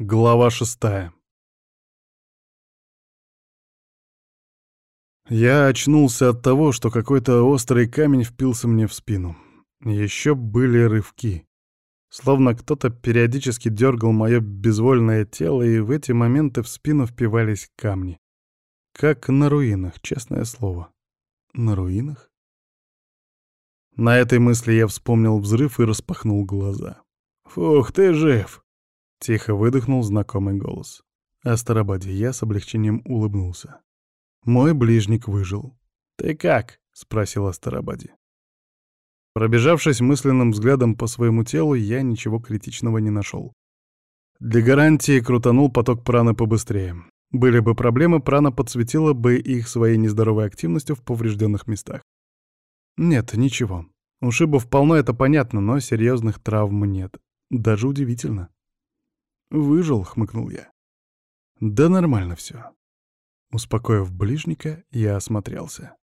Глава шестая. Я очнулся от того, что какой-то острый камень впился мне в спину. Еще были рывки. Словно кто-то периодически дергал мое безвольное тело, и в эти моменты в спину впивались камни. Как на руинах, честное слово. На руинах? На этой мысли я вспомнил взрыв и распахнул глаза. «Фух, ты жив!» Тихо выдохнул знакомый голос. Астарабаде я с облегчением улыбнулся. Мой ближник выжил. «Ты как?» — спросил Астарабаде. Пробежавшись мысленным взглядом по своему телу, я ничего критичного не нашел. Для гарантии крутанул поток праны побыстрее. Были бы проблемы, прана подсветила бы их своей нездоровой активностью в поврежденных местах. Нет, ничего. Ушибов полно, это понятно, но серьезных травм нет. Даже удивительно. «Выжил», — хмыкнул я. «Да нормально все. Успокоив ближника, я осмотрелся.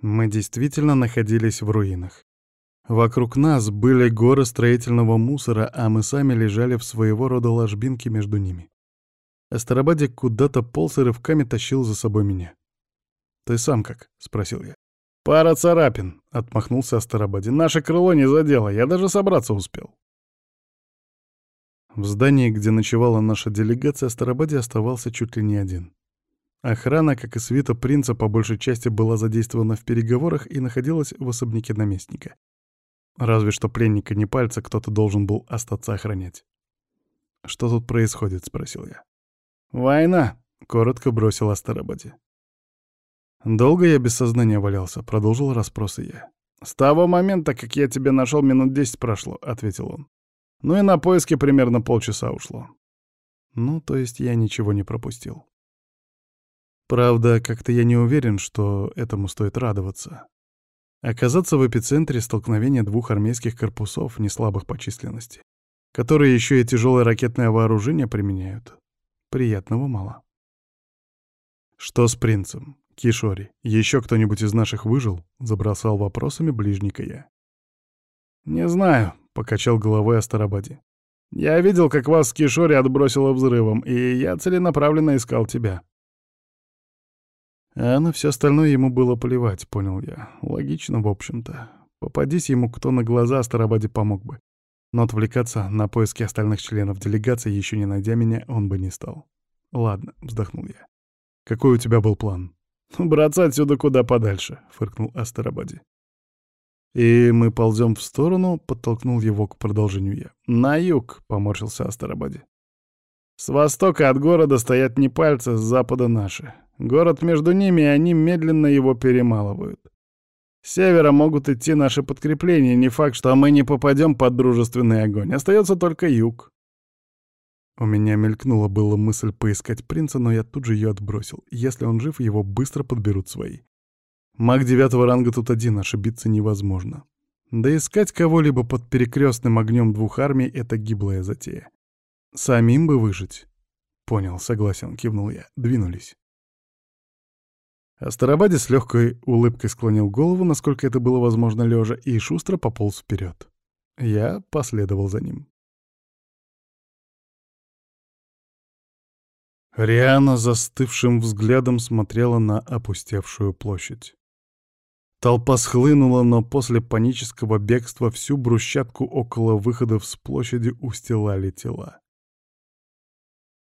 Мы действительно находились в руинах. Вокруг нас были горы строительного мусора, а мы сами лежали в своего рода ложбинке между ними. Астарабадик куда-то полз и рывками тащил за собой меня. «Ты сам как?» — спросил я. «Пара царапин», — отмахнулся Астарабаде. «Наше крыло не задело, я даже собраться успел». В здании, где ночевала наша делегация, Старобаде оставался чуть ли не один. Охрана, как и свита принца, по большей части была задействована в переговорах и находилась в особняке наместника. Разве что пленника не пальца кто-то должен был остаться охранять. «Что тут происходит?» — спросил я. «Война!» — коротко бросил Астарабаде. «Долго я без сознания валялся?» — продолжил расспросы я. «С того момента, как я тебя нашел, минут десять прошло», — ответил он. Ну и на поиски примерно полчаса ушло. Ну, то есть я ничего не пропустил. Правда, как-то я не уверен, что этому стоит радоваться. Оказаться в эпицентре столкновения двух армейских корпусов, не слабых по численности, которые еще и тяжелое ракетное вооружение применяют, приятного мало. Что с принцем? Кишори, еще кто-нибудь из наших выжил? Забросал вопросами ближника я. Не знаю, — покачал головой Астарабаде. «Я видел, как вас с Кишори отбросило взрывом, и я целенаправленно искал тебя». А на все остальное ему было плевать, понял я. Логично, в общем-то. Попадись ему кто на глаза, Астарабаде помог бы. Но отвлекаться на поиски остальных членов делегации, еще не найдя меня, он бы не стал. «Ладно», — вздохнул я. «Какой у тебя был план?» «Браться отсюда куда подальше», — фыркнул Астарабаде. «И мы ползем в сторону», — подтолкнул его к продолжению я. «На юг», — поморщился Астарабаде. «С востока от города стоят не пальцы, с запада наши. Город между ними, и они медленно его перемалывают. С севера могут идти наши подкрепления, не факт, что мы не попадем под дружественный огонь. Остается только юг». У меня мелькнула была мысль поискать принца, но я тут же ее отбросил. Если он жив, его быстро подберут свои. Маг девятого ранга тут один, ошибиться невозможно. Да искать кого-либо под перекрестным огнем двух армий — это гиблая затея. Самим бы выжить. Понял, согласен, кивнул я. Двинулись. Астарабаде с легкой улыбкой склонил голову, насколько это было возможно лежа, и шустро пополз вперед. Я последовал за ним. Риана застывшим взглядом смотрела на опустевшую площадь. Толпа схлынула, но после панического бегства всю брусчатку около выходов с площади устилали тела.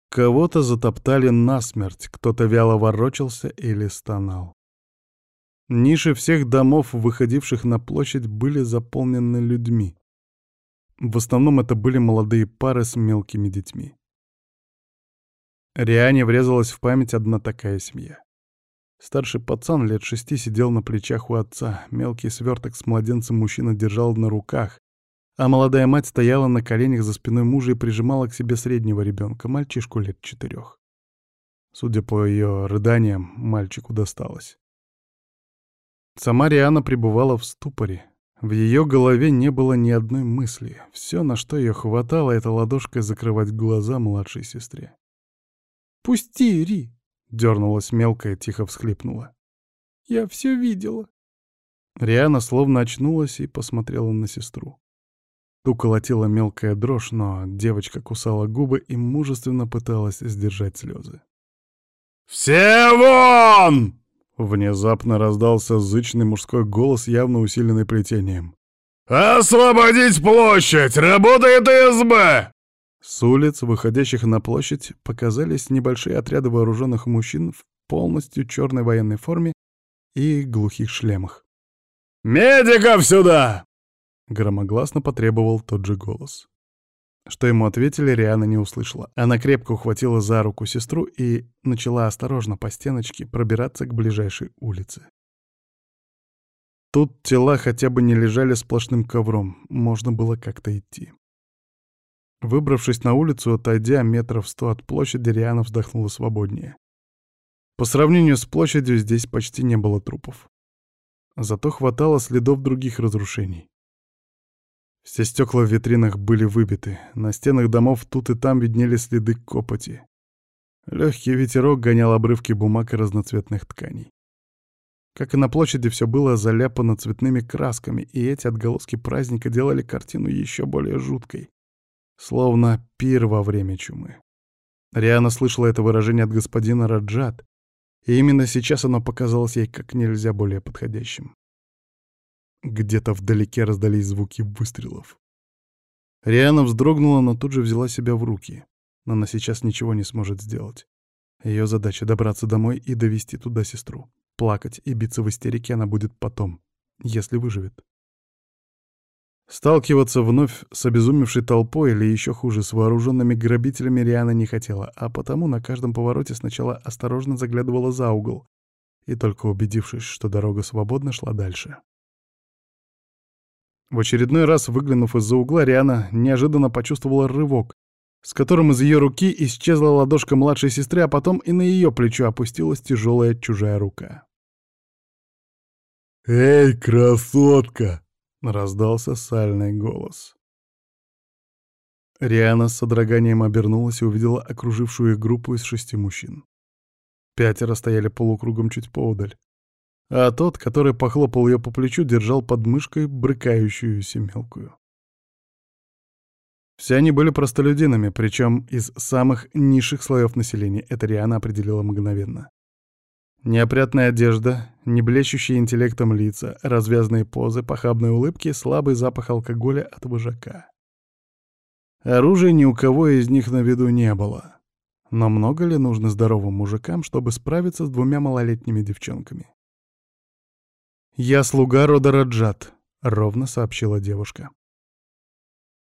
Кого-то затоптали насмерть, кто-то вяло ворочался или стонал. Ниши всех домов, выходивших на площадь, были заполнены людьми. В основном это были молодые пары с мелкими детьми. Риане врезалась в память одна такая семья. Старший пацан лет шести сидел на плечах у отца, мелкий сверток с младенцем мужчина держал на руках, а молодая мать стояла на коленях за спиной мужа и прижимала к себе среднего ребенка, мальчишку лет четырех. Судя по ее рыданиям, мальчику досталось. Сама Риана пребывала в ступоре. В ее голове не было ни одной мысли. Все, на что ее хватало, это ладошкой закрывать глаза младшей сестре. «Пусти, Ри!» Дернулась мелкая, тихо всхлипнула. «Я все видела». Риана словно очнулась и посмотрела на сестру. Ту колотила мелкая дрожь, но девочка кусала губы и мужественно пыталась сдержать слезы. «Все вон!» Внезапно раздался зычный мужской голос, явно усиленный плетением. «Освободить площадь! Работает СБ!» С улиц, выходящих на площадь, показались небольшие отряды вооруженных мужчин в полностью черной военной форме и глухих шлемах. «Медиков сюда!» — громогласно потребовал тот же голос. Что ему ответили, Риана не услышала. Она крепко ухватила за руку сестру и начала осторожно по стеночке пробираться к ближайшей улице. Тут тела хотя бы не лежали сплошным ковром, можно было как-то идти. Выбравшись на улицу, отойдя метров сто от площади, Риана вздохнула свободнее. По сравнению с площадью здесь почти не было трупов. Зато хватало следов других разрушений. Все стекла в витринах были выбиты, на стенах домов тут и там виднелись следы копоти. Легкий ветерок гонял обрывки бумаг и разноцветных тканей. Как и на площади, все было заляпано цветными красками, и эти отголоски праздника делали картину еще более жуткой. Словно пир во время чумы. Риана слышала это выражение от господина Раджат, и именно сейчас оно показалось ей как нельзя более подходящим. Где-то вдалеке раздались звуки выстрелов. Риана вздрогнула, но тут же взяла себя в руки. Она сейчас ничего не сможет сделать. Ее задача — добраться домой и довести туда сестру. Плакать и биться в истерике она будет потом, если выживет. Сталкиваться вновь с обезумевшей толпой или еще хуже, с вооруженными грабителями Риана не хотела, а потому на каждом повороте сначала осторожно заглядывала за угол и только убедившись, что дорога свободна, шла дальше. В очередной раз, выглянув из-за угла, Риана неожиданно почувствовала рывок, с которым из ее руки исчезла ладошка младшей сестры, а потом и на ее плечо опустилась тяжелая чужая рука. «Эй, красотка!» — раздался сальный голос. Риана с содроганием обернулась и увидела окружившую их группу из шести мужчин. Пятеро стояли полукругом чуть поодаль а тот, который похлопал ее по плечу, держал под мышкой брыкающуюся мелкую. Все они были простолюдинами, причем из самых низших слоев населения, это Риана определила мгновенно. Неопрятная одежда, не блещущие интеллектом лица, развязные позы, похабные улыбки, слабый запах алкоголя от вожака. Оружия ни у кого из них на виду не было. Но много ли нужно здоровым мужикам, чтобы справиться с двумя малолетними девчонками? «Я слуга рода Раджат», — ровно сообщила девушка.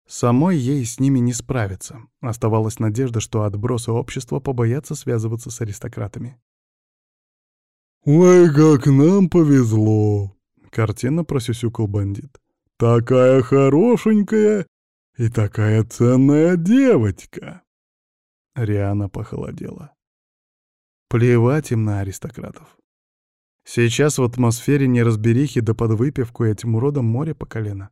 Самой ей с ними не справиться. Оставалась надежда, что отбросы общества побоятся связываться с аристократами. «Ой, как нам повезло!» — картина просюсюкал бандит. «Такая хорошенькая и такая ценная девочка!» Риана похолодела. Плевать им на аристократов. Сейчас в атмосфере неразберихи да под выпивку этим уродом море по колено.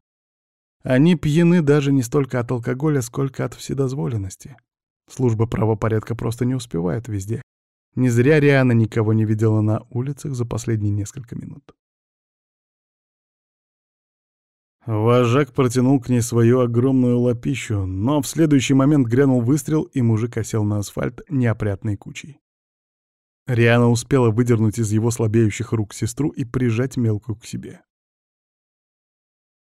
Они пьяны даже не столько от алкоголя, сколько от вседозволенности. Служба правопорядка просто не успевает везде. Не зря Риана никого не видела на улицах за последние несколько минут. Вожак протянул к ней свою огромную лапищу, но в следующий момент грянул выстрел, и мужик осел на асфальт неопрятной кучей. Риана успела выдернуть из его слабеющих рук сестру и прижать мелкую к себе.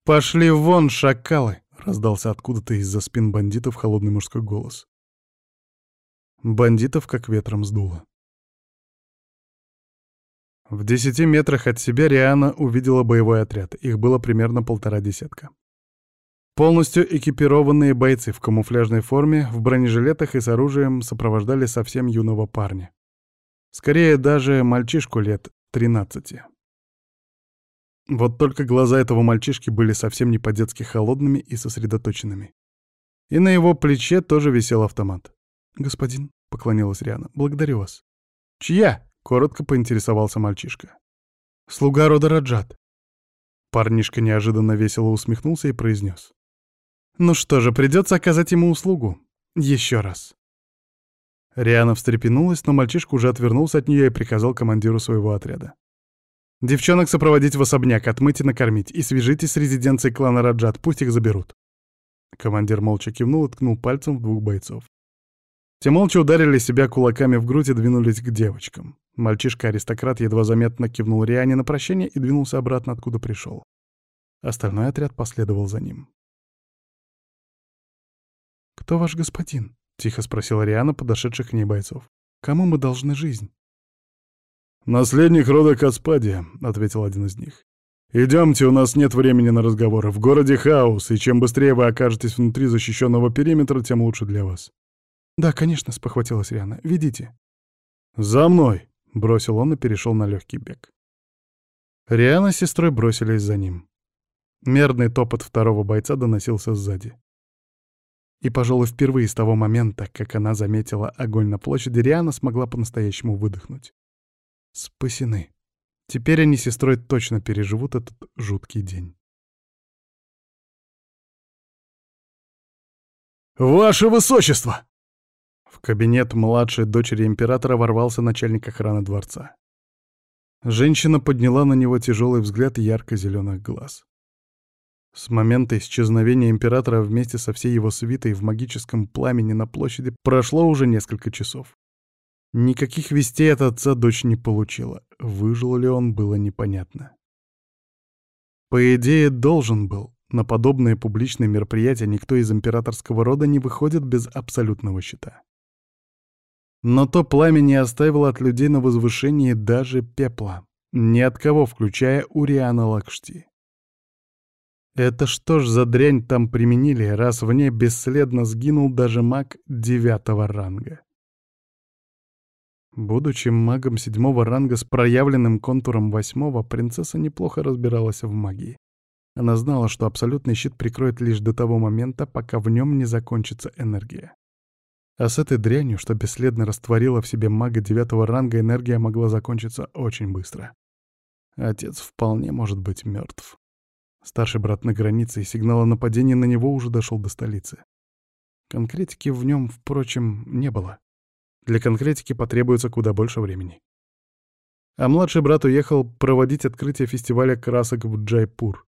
«Пошли вон, шакалы!» — раздался откуда-то из-за спин бандитов холодный мужской голос. Бандитов как ветром сдуло. В десяти метрах от себя Риана увидела боевой отряд. Их было примерно полтора десятка. Полностью экипированные бойцы в камуфляжной форме, в бронежилетах и с оружием сопровождали совсем юного парня. Скорее, даже мальчишку лет 13. Вот только глаза этого мальчишки были совсем не по-детски холодными и сосредоточенными. И на его плече тоже висел автомат. «Господин», — поклонилась Риана, — «благодарю вас». «Чья?» — коротко поинтересовался мальчишка. «Слуга рода Раджат». Парнишка неожиданно весело усмехнулся и произнес. «Ну что же, придется оказать ему услугу. Еще раз». Риана встрепенулась, но мальчишка уже отвернулся от нее и приказал командиру своего отряда. «Девчонок сопроводить в особняк, отмыть и накормить, и свяжитесь с резиденцией клана Раджат, пусть их заберут. Командир молча кивнул и ткнул пальцем в двух бойцов. Те молча ударили себя кулаками в грудь и двинулись к девочкам. Мальчишка-аристократ едва заметно кивнул Риане на прощение и двинулся обратно, откуда пришел. Остальной отряд последовал за ним. «Кто ваш господин?» — тихо спросила Риана, подошедших к ней бойцов. «Кому мы должны жизнь?» «Наследник рода Каспадия», — ответил один из них. «Идемте, у нас нет времени на разговоры. В городе хаос, и чем быстрее вы окажетесь внутри защищенного периметра, тем лучше для вас». «Да, конечно», — спохватилась Риана. «Ведите». «За мной!» — бросил он и перешел на легкий бег. Риана с сестрой бросились за ним. Мерный топот второго бойца доносился сзади. И, пожалуй, впервые с того момента, как она заметила огонь на площади, Риана смогла по-настоящему выдохнуть. Спасены. Теперь они с сестрой точно переживут этот жуткий день. «Ваше Высочество!» В кабинет младшей дочери императора ворвался начальник охраны дворца. Женщина подняла на него тяжелый взгляд ярко-зеленых глаз. С момента исчезновения императора вместе со всей его свитой в магическом пламени на площади прошло уже несколько часов. Никаких вестей от отца дочь не получила. Выжил ли он, было непонятно. По идее, должен был. На подобные публичные мероприятия никто из императорского рода не выходит без абсолютного щита. Но то пламя не оставило от людей на возвышении даже пепла. Ни от кого, включая Уриана Лакшти. Это что ж за дрянь там применили, раз в ней бесследно сгинул даже маг девятого ранга? Будучи магом седьмого ранга с проявленным контуром восьмого, принцесса неплохо разбиралась в магии. Она знала, что абсолютный щит прикроет лишь до того момента, пока в нем не закончится энергия. А с этой дрянью, что бесследно растворила в себе мага девятого ранга, энергия могла закончиться очень быстро. Отец вполне может быть мертв. Старший брат на границе, и сигнал о нападении на него уже дошел до столицы. Конкретики в нем, впрочем, не было. Для конкретики потребуется куда больше времени. А младший брат уехал проводить открытие фестиваля красок в Джайпур.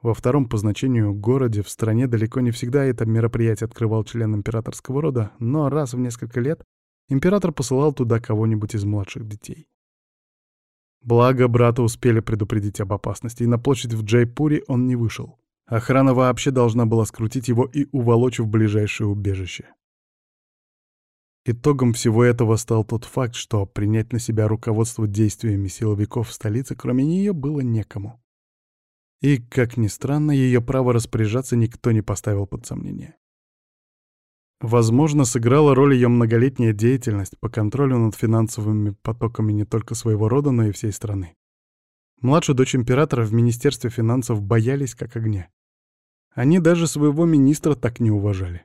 Во втором по значению городе в стране далеко не всегда это мероприятие открывал член императорского рода, но раз в несколько лет император посылал туда кого-нибудь из младших детей. Благо, брата успели предупредить об опасности, и на площадь в Джайпуре он не вышел. Охрана вообще должна была скрутить его и уволочь в ближайшее убежище. Итогом всего этого стал тот факт, что принять на себя руководство действиями силовиков в столице, кроме нее, было некому. И, как ни странно, ее право распоряжаться никто не поставил под сомнение. Возможно, сыграла роль ее многолетняя деятельность по контролю над финансовыми потоками не только своего рода, но и всей страны. Младшую дочь императора в Министерстве финансов боялись как огня. Они даже своего министра так не уважали.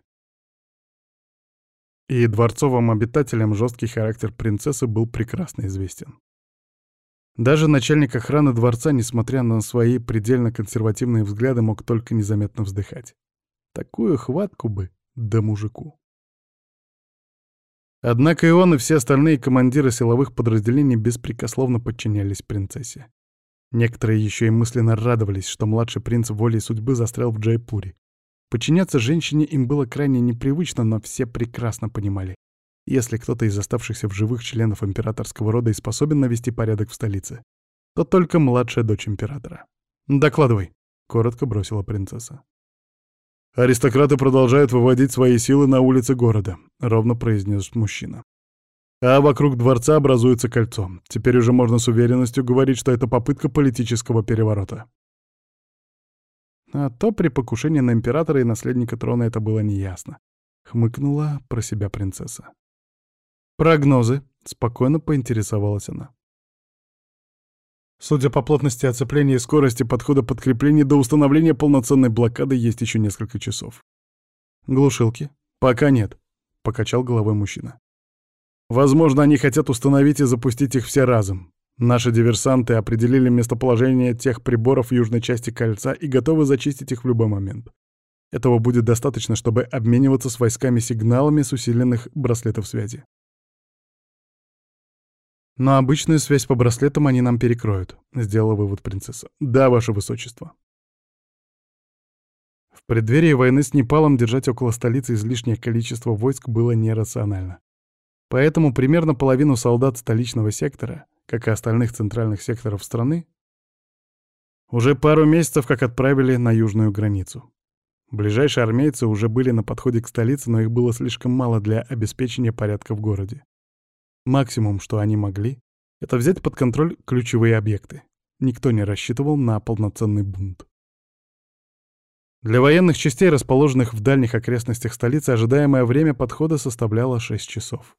И дворцовым обитателям жесткий характер принцессы был прекрасно известен. Даже начальник охраны дворца, несмотря на свои предельно консервативные взгляды, мог только незаметно вздыхать. Такую хватку бы, да мужику. Однако и он, и все остальные командиры силовых подразделений беспрекословно подчинялись принцессе. Некоторые еще и мысленно радовались, что младший принц волей судьбы застрял в Джайпуре, Подчиняться женщине им было крайне непривычно, но все прекрасно понимали. Если кто-то из оставшихся в живых членов императорского рода и способен навести порядок в столице, то только младшая дочь императора. «Докладывай», — коротко бросила принцесса. «Аристократы продолжают выводить свои силы на улицы города», — ровно произнес мужчина. «А вокруг дворца образуется кольцо. Теперь уже можно с уверенностью говорить, что это попытка политического переворота». А то при покушении на императора и наследника трона это было неясно. Хмыкнула про себя принцесса. «Прогнозы», — спокойно поинтересовалась она. Судя по плотности оцепления и скорости подхода подкреплений до установления полноценной блокады есть еще несколько часов. «Глушилки?» «Пока нет», — покачал головой мужчина. «Возможно, они хотят установить и запустить их все разом. Наши диверсанты определили местоположение тех приборов в южной части кольца и готовы зачистить их в любой момент. Этого будет достаточно, чтобы обмениваться с войсками сигналами с усиленных браслетов связи. Но обычную связь по браслетам они нам перекроют, сделала вывод принцесса. Да, ваше высочество. В преддверии войны с Непалом держать около столицы излишнее количество войск было нерационально. Поэтому примерно половину солдат столичного сектора, как и остальных центральных секторов страны, уже пару месяцев как отправили на южную границу. Ближайшие армейцы уже были на подходе к столице, но их было слишком мало для обеспечения порядка в городе. Максимум, что они могли, это взять под контроль ключевые объекты. Никто не рассчитывал на полноценный бунт. Для военных частей, расположенных в дальних окрестностях столицы, ожидаемое время подхода составляло 6 часов.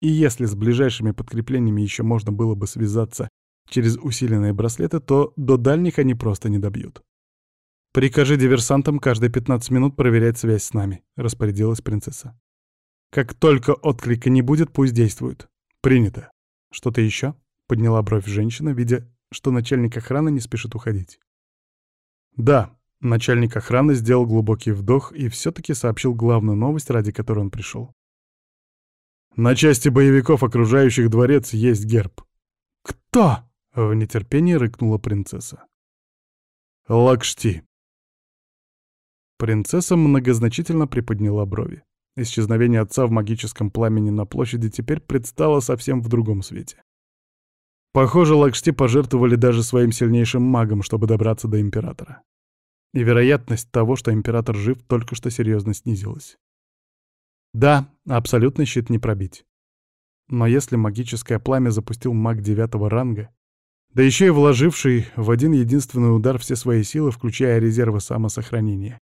И если с ближайшими подкреплениями еще можно было бы связаться через усиленные браслеты, то до дальних они просто не добьют. «Прикажи диверсантам каждые 15 минут проверять связь с нами», — распорядилась принцесса. «Как только отклика не будет, пусть действуют. Принято. Что-то еще?» — подняла бровь женщина, видя, что начальник охраны не спешит уходить. «Да», — начальник охраны сделал глубокий вдох и все-таки сообщил главную новость, ради которой он пришел. На части боевиков, окружающих дворец, есть герб. «Кто?» — в нетерпении рыкнула принцесса. «Лакшти». Принцесса многозначительно приподняла брови. Исчезновение отца в магическом пламени на площади теперь предстало совсем в другом свете. Похоже, Лакшти пожертвовали даже своим сильнейшим магом, чтобы добраться до Императора. И вероятность того, что Император жив, только что серьезно снизилась. Да, абсолютный щит не пробить. Но если магическое пламя запустил маг девятого ранга, да еще и вложивший в один единственный удар все свои силы, включая резервы самосохранения,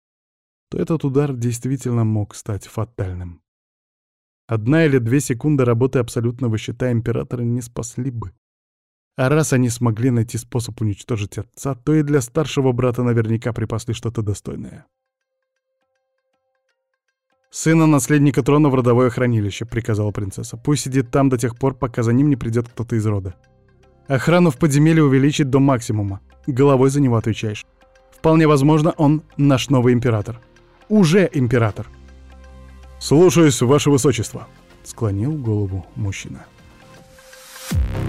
то этот удар действительно мог стать фатальным. Одна или две секунды работы абсолютного щита Императора не спасли бы. А раз они смогли найти способ уничтожить отца, то и для старшего брата наверняка припасли что-то достойное. «Сына наследника трона в родовое хранилище», — приказала принцесса. «Пусть сидит там до тех пор, пока за ним не придет кто-то из рода. Охрану в подземелье увеличить до максимума. Головой за него отвечаешь. Вполне возможно, он наш новый император уже император. «Слушаюсь, ваше высочество», — склонил голову мужчина. Thank you.